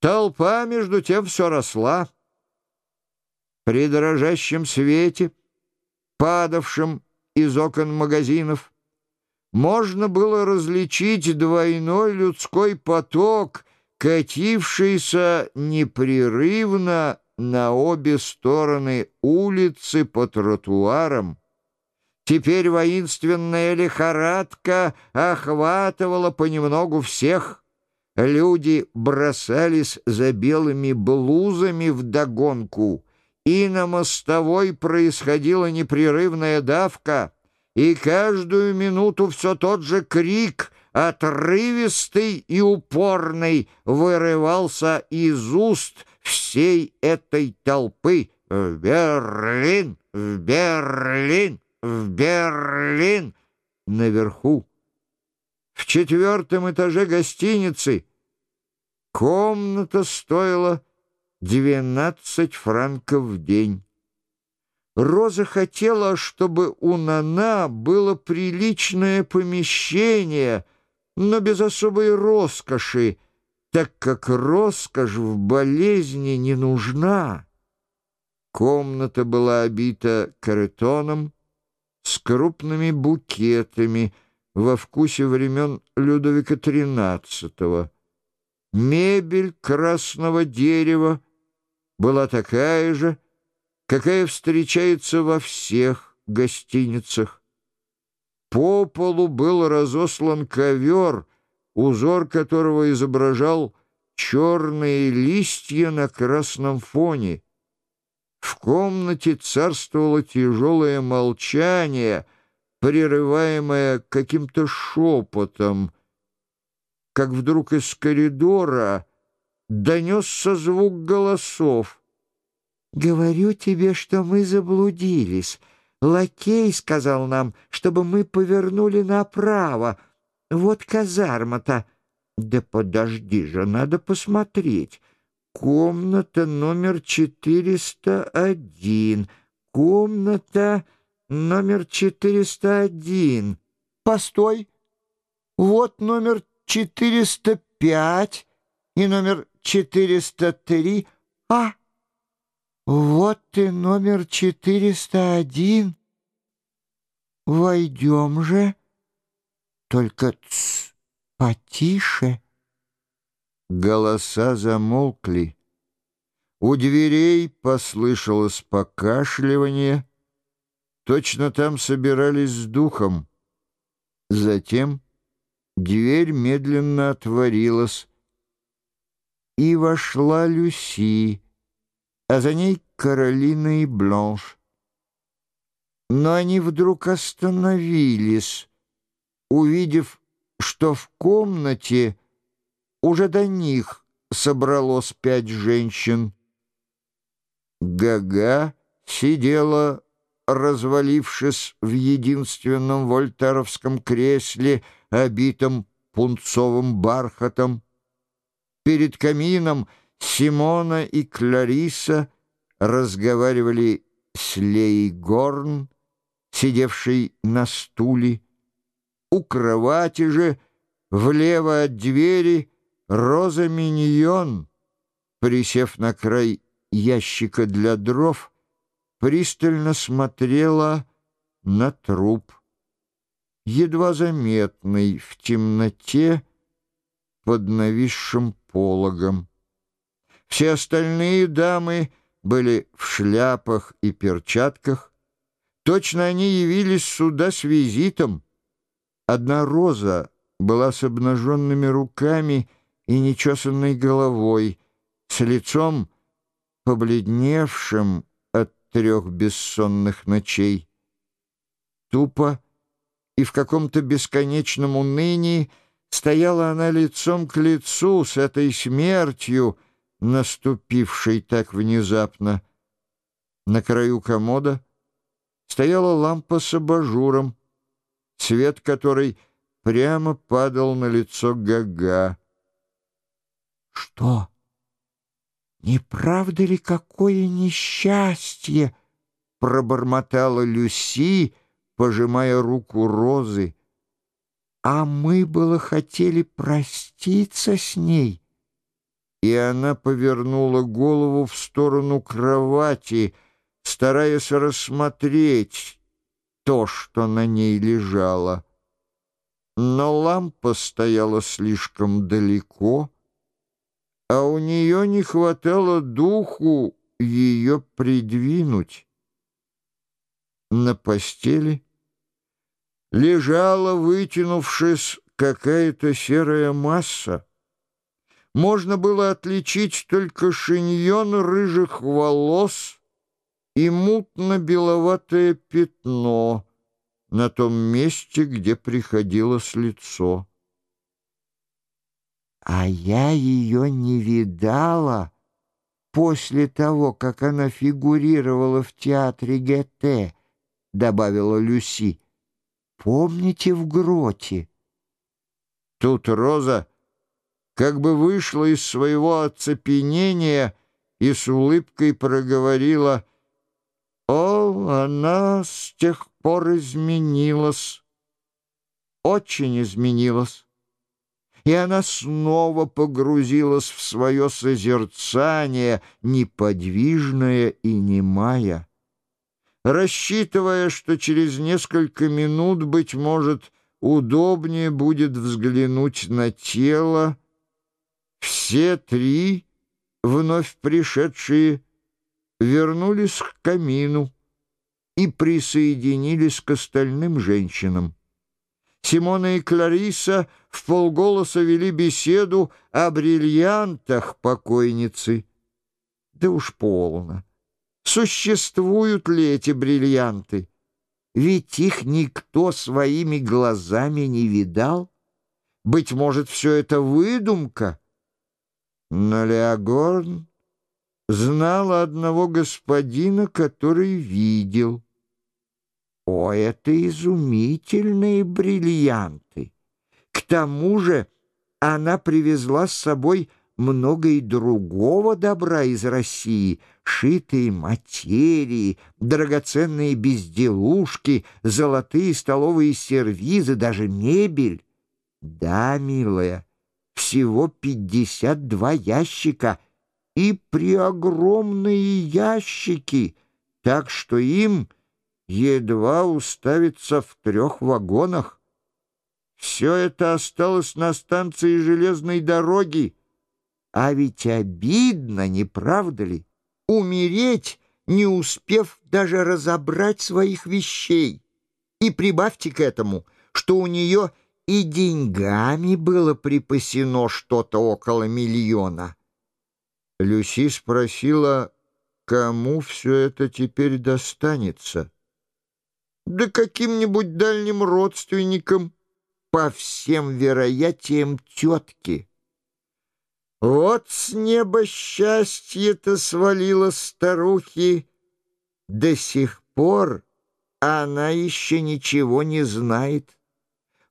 Толпа, между тем, все росла. При дрожащем свете, падавшем из окон магазинов, можно было различить двойной людской поток, катившийся непрерывно на обе стороны улицы по тротуарам. Теперь воинственная лихорадка охватывала понемногу всех. Люди бросались за белыми блузами вдогонку, и на мостовой происходила непрерывная давка, и каждую минуту все тот же крик, отрывистый и упорный, вырывался из уст всей этой толпы. «В Берлин! В Берлин! В Берлин!» Наверху, в четвертом этаже гостиницы, комната стоила 12 франков в день. Роза хотела, чтобы у Нана было приличное помещение, но без особой роскоши, так как роскошь в болезни не нужна. Комната была обита каретоном с крупными букетами во вкусе времен Людовика XIII. Мебель красного дерева была такая же, какая встречается во всех гостиницах. По полу был разослан ковер, узор которого изображал черные листья на красном фоне. В комнате царствовало тяжелое молчание, прерываемое каким-то шепотом, как вдруг из коридора донесся звук голосов. «Говорю тебе, что мы заблудились. Лакей сказал нам, чтобы мы повернули направо. Вот казарма-то». «Да подожди же, надо посмотреть. Комната номер 401. Комната номер 401. Постой. Вот номер 405 и номер 403. А, вот и номер 401. Войдем же. Только тс, потише. Голоса замолкли. У дверей послышалось покашливание. Точно там собирались с духом. Затем дверь медленно отворилась, и вошла Люси, а за ней Каролина и Бланш. Но они вдруг остановились, увидев, что в комнате уже до них собралось пять женщин. Гага сидела, развалившись в единственном вольтеровском кресле, обитом пунцовым бархатом. Перед камином Симона и Клариса разговаривали с Леей Горн, сидевшей на стуле. У кровати же, влево от двери, Роза Миньон, присев на край ящика для дров, пристально смотрела на труп, едва заметный в темноте под нависшим пологом. Все остальные дамы были в шляпах и перчатках. Точно они явились сюда с визитом. Одна роза была с обнаженными руками и нечесанной головой, с лицом, побледневшим от трех бессонных ночей. Тупо и в каком-то бесконечном унынии Стояла она лицом к лицу с этой смертью, наступившей так внезапно. На краю комода стояла лампа с абажуром, свет которой прямо падал на лицо Гага. «Что? Не правда ли какое несчастье?» — пробормотала Люси, пожимая руку Розы. А мы было хотели проститься с ней. и она повернула голову в сторону кровати, стараясь рассмотреть то, что на ней лежало. Но лампа стояла слишком далеко, а у нее не хватало духу ее придвинуть. На постели лежала, вытянувшись, какая-то серая масса. Можно было отличить только шиньон рыжих волос и мутно-беловатое пятно на том месте, где приходилось лицо. А я ее не видала после того, как она фигурировала в театре ГТ, добавила Люси. Помните в гроте? Тут Роза как бы вышла из своего оцепенения и с улыбкой проговорила «О, она с тех пор изменилась, очень изменилась» и она снова погрузилась в свое созерцание, неподвижное и немая. Рассчитывая, что через несколько минут, быть может, удобнее будет взглянуть на тело, все три, вновь пришедшие, вернулись к камину и присоединились к остальным женщинам. Симона и Клариса в полголоса вели беседу о бриллиантах покойницы. Да уж полно. Существуют ли эти бриллианты? Ведь их никто своими глазами не видал. Быть может, все это выдумка. Но Леогорн знал одного господина, который видел. О, это изумительные бриллианты! К тому же она привезла с собой много и другого добра из России, шитые материи, драгоценные безделушки, золотые столовые сервизы, даже мебель. Да, милая, всего пятьдесят два ящика и преогромные ящики, так что им едва уставиться в трех вагонах. Все это осталось на станции железной дороги. А ведь обидно, не правда ли? Умереть, не успев даже разобрать своих вещей. И прибавьте к этому, что у нее и деньгами было припасено что-то около миллиона. Люси спросила, кому все это теперь достанется да каким-нибудь дальним родственникам, по всем вероятиям тетки. Вот с неба счастье-то свалило старухи. До сих пор она еще ничего не знает.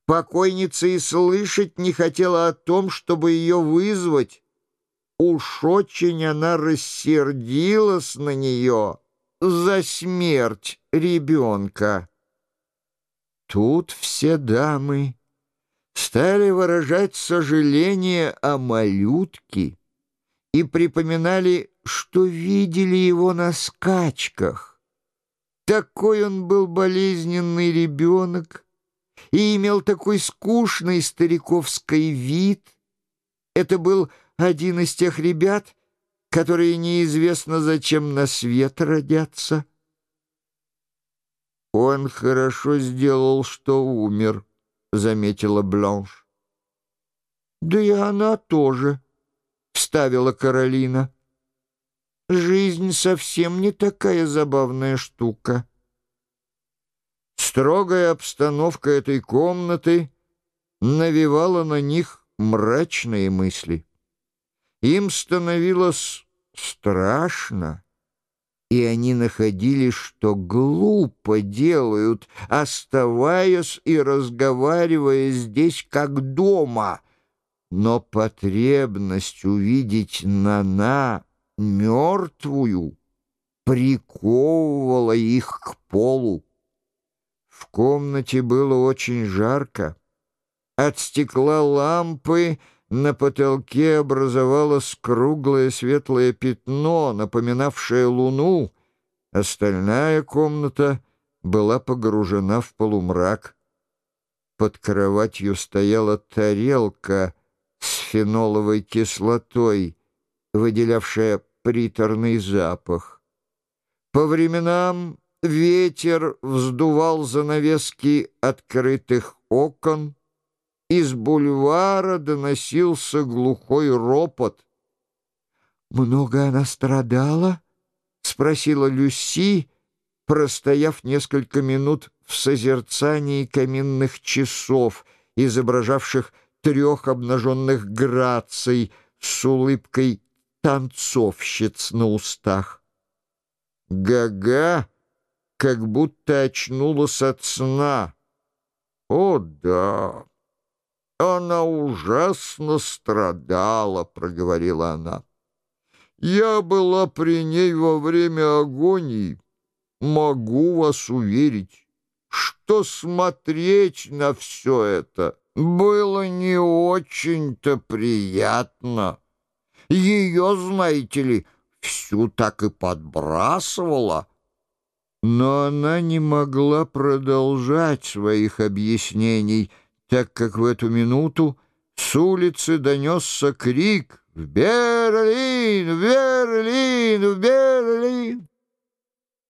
Покойница и слышать не хотела о том, чтобы ее вызвать. Уж очень она рассердилась на нее за смерть ребенка. Тут все дамы стали выражать сожаление о малютке и припоминали, что видели его на скачках. Такой он был болезненный ребенок и имел такой скучный стариковский вид. Это был один из тех ребят, которые неизвестно зачем на свет родятся. «Он хорошо сделал, что умер», — заметила Бланш. «Да и она тоже», — вставила Каролина. «Жизнь совсем не такая забавная штука». Строгая обстановка этой комнаты навевала на них мрачные мысли. Им становилось страшно, и они находили, что глупо делают, оставаясь и разговаривая здесь как дома. Но потребность увидеть Нана мертвую приковывала их к полу. В комнате было очень жарко. От стекла лампы на потолке образовалось круглое светлое пятно, напоминавшее луну. Остальная комната была погружена в полумрак. Под кроватью стояла тарелка с феноловой кислотой, выделявшая приторный запах. По временам ветер вздувал занавески открытых окон, из бульвара доносился глухой ропот. «Много она страдала?» — спросила Люси, простояв несколько минут в созерцании каминных часов, изображавших трех обнаженных граций с улыбкой танцовщиц на устах. Гага как будто очнулась от сна. «О, да, она ужасно страдала», — проговорила она. «Я была при ней во время агонии. Могу вас уверить, что смотреть на все это было не очень-то приятно. Ее, знаете ли, всю так и подбрасывала». Но она не могла продолжать своих объяснений, так как в эту минуту с улицы донесся крик «В Берлин! В Берлин! В Берлин!»